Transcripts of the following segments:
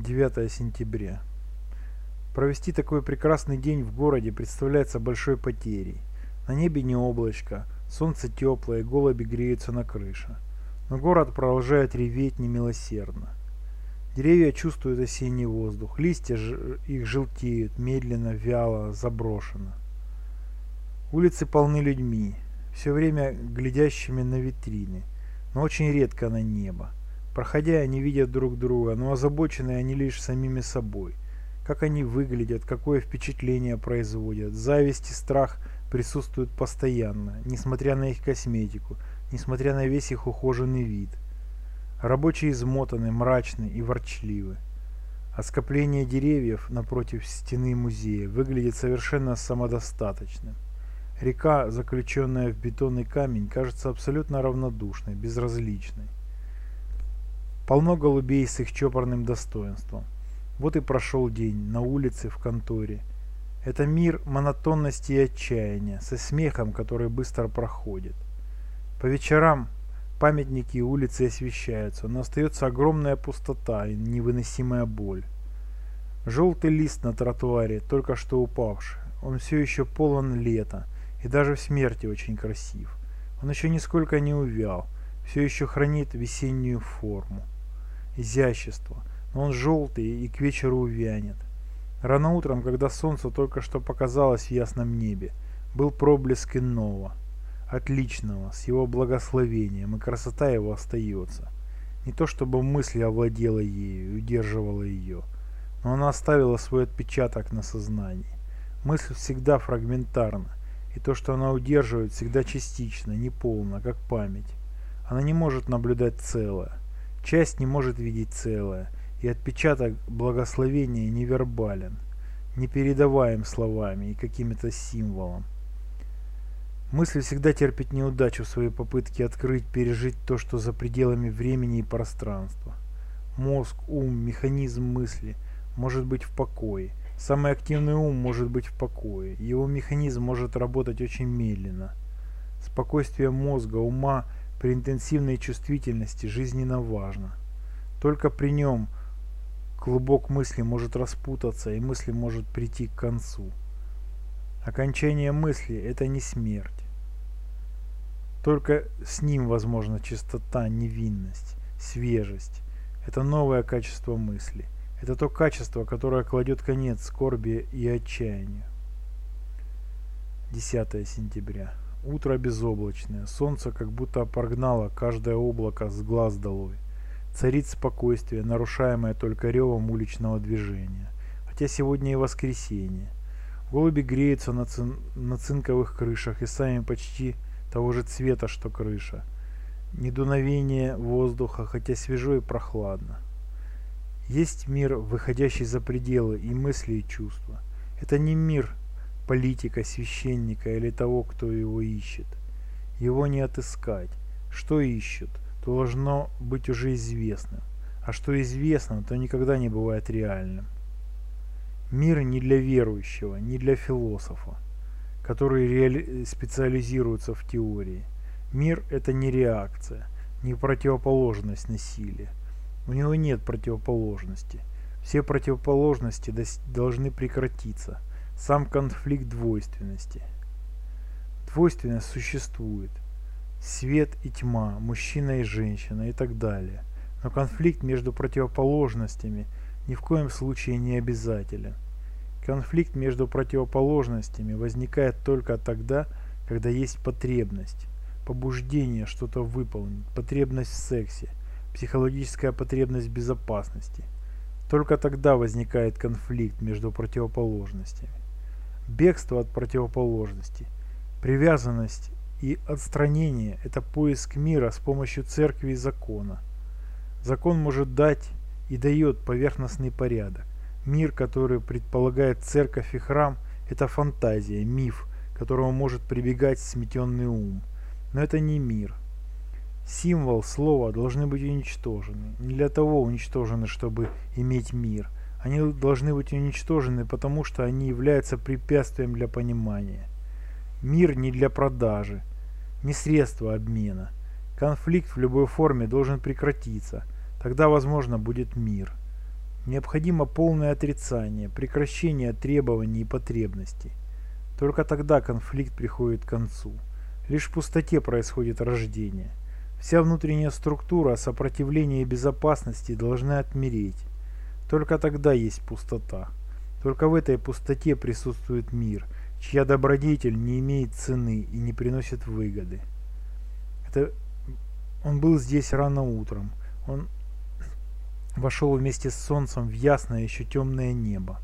9 сентября. Провести такой прекрасный день в городе представляется большой потерей. На небе не облачко, солнце теплое, голуби греются на крыше. Но город продолжает реветь немилосердно. Деревья чувствуют осенний воздух, листья их желтеют, медленно, вяло, заброшено. Улицы полны людьми, все время глядящими на витрины, но очень редко на небо. Проходя, они видят друг друга, но озабочены они лишь самими собой. Как они выглядят, какое впечатление производят. Зависть и страх присутствуют постоянно, несмотря на их косметику, несмотря на весь их ухоженный вид. Рабочие измотаны, мрачны и ворчливы. А скопление деревьев напротив стены музея выглядит совершенно самодостаточным. Река, заключенная в бетонный камень, кажется абсолютно равнодушной, безразличной. Полно голубей с их чопорным достоинством. Вот и прошел день на улице, в конторе. Это мир монотонности и отчаяния, со смехом, который быстро проходит. По вечерам памятники и улицы освещаются, но остается огромная пустота и невыносимая боль. Желтый лист на тротуаре, только что упавший, он все еще полон лета, и даже в смерти очень красив. Он еще нисколько не увял, все еще хранит весеннюю форму, изящество, но он желтый и к вечеру увянет. Рано утром, когда солнце только что показалось в ясном небе, был проблеск иного, отличного, с его благословением, и красота его остается. Не то чтобы мысль овладела ею и удерживала ее, но она оставила свой отпечаток на сознании. Мысль всегда фрагментарна, и то, что она удерживает, всегда частично, неполно, как память. Она не может наблюдать целое. Часть не может видеть целое, и отпечаток благословения невербален, не передаваем словами и какими-то символом. Мысль всегда терпит неудачу в своей попытке открыть, пережить то, что за пределами времени и пространства. Мозг, ум, механизм мысли может быть в покое, Самый активный ум может быть в покое, его механизм может работать очень медленно. Спокойствие мозга, ума при интенсивной чувствительности жизненно важно. Только при нем клубок мысли может распутаться и мысль может прийти к концу. Окончание мысли – это не смерть. Только с ним возможна чистота, невинность, свежесть. Это новое качество мысли – это то качество, которое кладет конец скорби и отчаянию. 10 сентября. Утро безоблачное, солнце как будто прогнало каждое облако с глаз долой. Царит спокойствие, нарушаемое только ревом уличного движения. Хотя сегодня и воскресенье. Голуби греются на, цин... на цинковых крышах и сами почти того же цвета, что крыша. Недуновение воздуха, хотя свежо и прохладно. Есть мир, выходящий за пределы и мысли, и чувства. Это не мир политика, священника или того, кто его ищет. Его не отыскать. Что ищут, то должно быть уже известным. А что известно, то никогда не бывает реальным. Мир не для верующего, не для философа, которые реали... специализируются в теории. Мир – это не реакция, не противоположность насилия. У него нет противоположности. Все противоположности должны прекратиться. Сам конфликт двойственности. Двойственность существует. Свет и тьма, мужчина и женщина и так далее. Но конфликт между противоположностями ни в коем случае не обязателен. Конфликт между противоположностями возникает только тогда, когда есть потребность, побуждение что-то выполнить, потребность в сексе, психологическая потребность безопасности. Только тогда возникает конфликт между противоположностями. Бегство от противоположности, привязанность и отстранение – это поиск мира с помощью церкви и закона. Закон может дать и дает поверхностный порядок. Мир, который предполагает церковь и храм – это фантазия, миф, к которому может прибегать сметенный ум. Но это не мир – Символ, слово должны быть уничтожены. Не для того уничтожены, чтобы иметь мир. Они должны быть уничтожены, потому что они являются препятствием для понимания. Мир не для продажи, не средство обмена. Конфликт в любой форме должен прекратиться. Тогда, возможно, будет мир. Необходимо полное отрицание, прекращение требований и потребностей. Только тогда конфликт приходит к концу. Лишь в пустоте происходит рождение. Вся внутренняя структура сопротивления и безопасности должны отмереть. Только тогда есть пустота. Только в этой пустоте присутствует мир, чья добродетель не имеет цены и не приносит выгоды. Это... Он был здесь рано утром. Он вошел вместе с солнцем в ясное еще темное небо.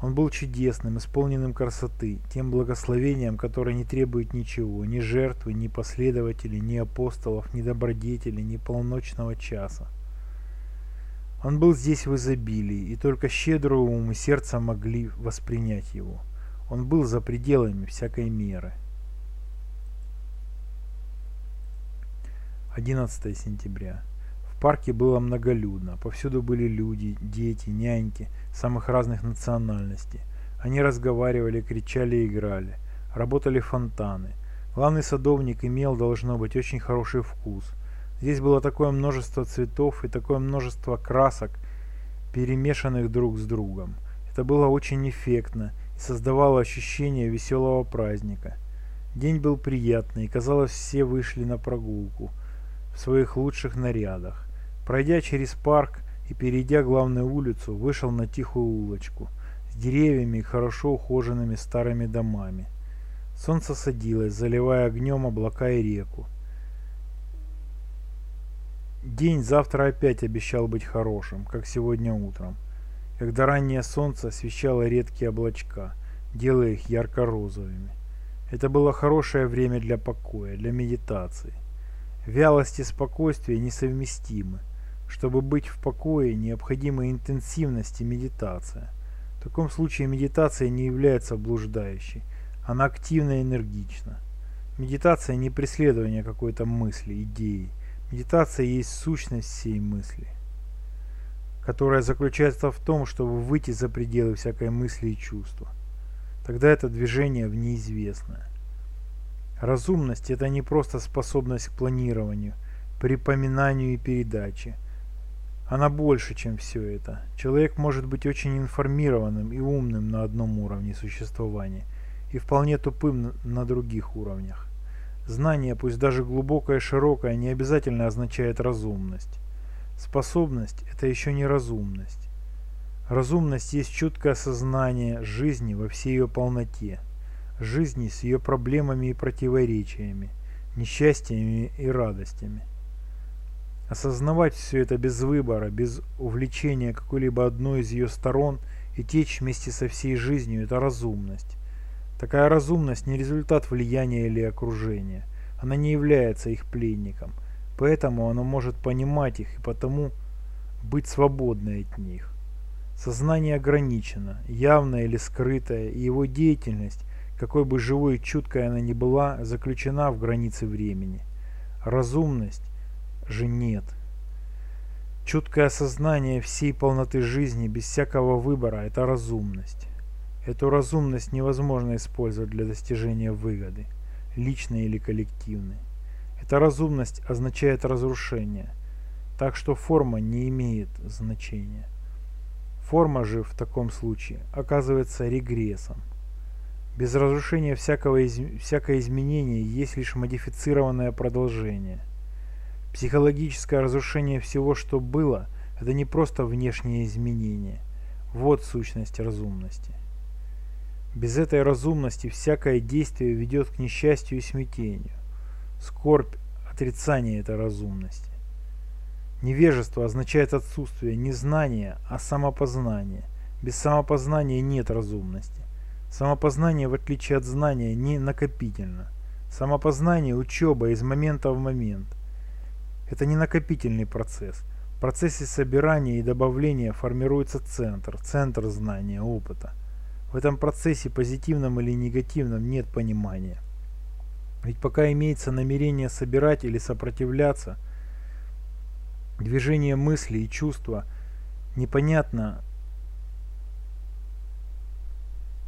Он был чудесным, исполненным красоты, тем благословением, которое не требует ничего, ни жертвы, ни последователей, ни апостолов, ни добродетелей, ни полночного часа. Он был здесь в изобилии, и только щедрый ум и сердце могли воспринять его. Он был за пределами всякой меры. 11 сентября парке было многолюдно, повсюду были люди, дети, няньки самых разных национальностей. Они разговаривали, кричали и играли. Работали фонтаны. Главный садовник имел, должно быть, очень хороший вкус. Здесь было такое множество цветов и такое множество красок, перемешанных друг с другом. Это было очень эффектно и создавало ощущение веселого праздника. День был приятный, и казалось, все вышли на прогулку в своих лучших нарядах. Пройдя через парк и перейдя главную улицу, вышел на тихую улочку с деревьями и хорошо ухоженными старыми домами. Солнце садилось, заливая огнем облака и реку. День завтра опять обещал быть хорошим, как сегодня утром, когда раннее солнце освещало редкие облачка, делая их ярко-розовыми. Это было хорошее время для покоя, для медитации. Вялость и спокойствие несовместимы. Чтобы быть в покое, необходима интенсивность и медитация. В таком случае медитация не является блуждающей, она активна и энергична. Медитация не преследование какой-то мысли, идеи. Медитация есть сущность всей мысли, которая заключается в том, чтобы выйти за пределы всякой мысли и чувства. Тогда это движение в неизвестное. Разумность – это не просто способность к планированию, припоминанию и передаче – она больше, чем все это. Человек может быть очень информированным и умным на одном уровне существования и вполне тупым на других уровнях. Знание, пусть даже глубокое и широкое, не обязательно означает разумность. Способность – это еще не разумность. Разумность есть чуткое осознание жизни во всей ее полноте, жизни с ее проблемами и противоречиями, несчастьями и радостями. Осознавать все это без выбора, без увлечения какой-либо одной из ее сторон и течь вместе со всей жизнью – это разумность. Такая разумность не результат влияния или окружения. Она не является их пленником. Поэтому она может понимать их и потому быть свободной от них. Сознание ограничено, явное или скрытое, и его деятельность, какой бы живой и чуткой она ни была, заключена в границе времени. Разумность же нет. Чуткое осознание всей полноты жизни без всякого выбора – это разумность. Эту разумность невозможно использовать для достижения выгоды, личной или коллективной. Эта разумность означает разрушение, так что форма не имеет значения. Форма же в таком случае оказывается регрессом. Без разрушения всякого из... всякое изменение есть лишь модифицированное продолжение – Психологическое разрушение всего, что было, это не просто внешние изменения. Вот сущность разумности. Без этой разумности всякое действие ведет к несчастью и смятению. Скорбь – отрицание этой разумности. Невежество означает отсутствие не знания, а самопознания. Без самопознания нет разумности. Самопознание, в отличие от знания, не накопительно. Самопознание – учеба из момента в момент – это не накопительный процесс. В процессе собирания и добавления формируется центр, центр знания, опыта. В этом процессе позитивном или негативном нет понимания. Ведь пока имеется намерение собирать или сопротивляться, движение мысли и чувства непонятно,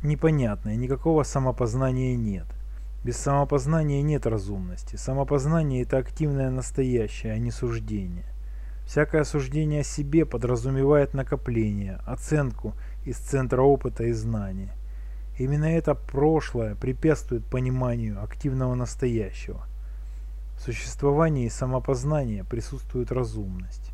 непонятно и никакого самопознания нет. Без самопознания нет разумности. Самопознание – это активное настоящее, а не суждение. Всякое осуждение о себе подразумевает накопление, оценку из центра опыта и знаний. Именно это прошлое препятствует пониманию активного настоящего. В существовании самопознания присутствует разумность.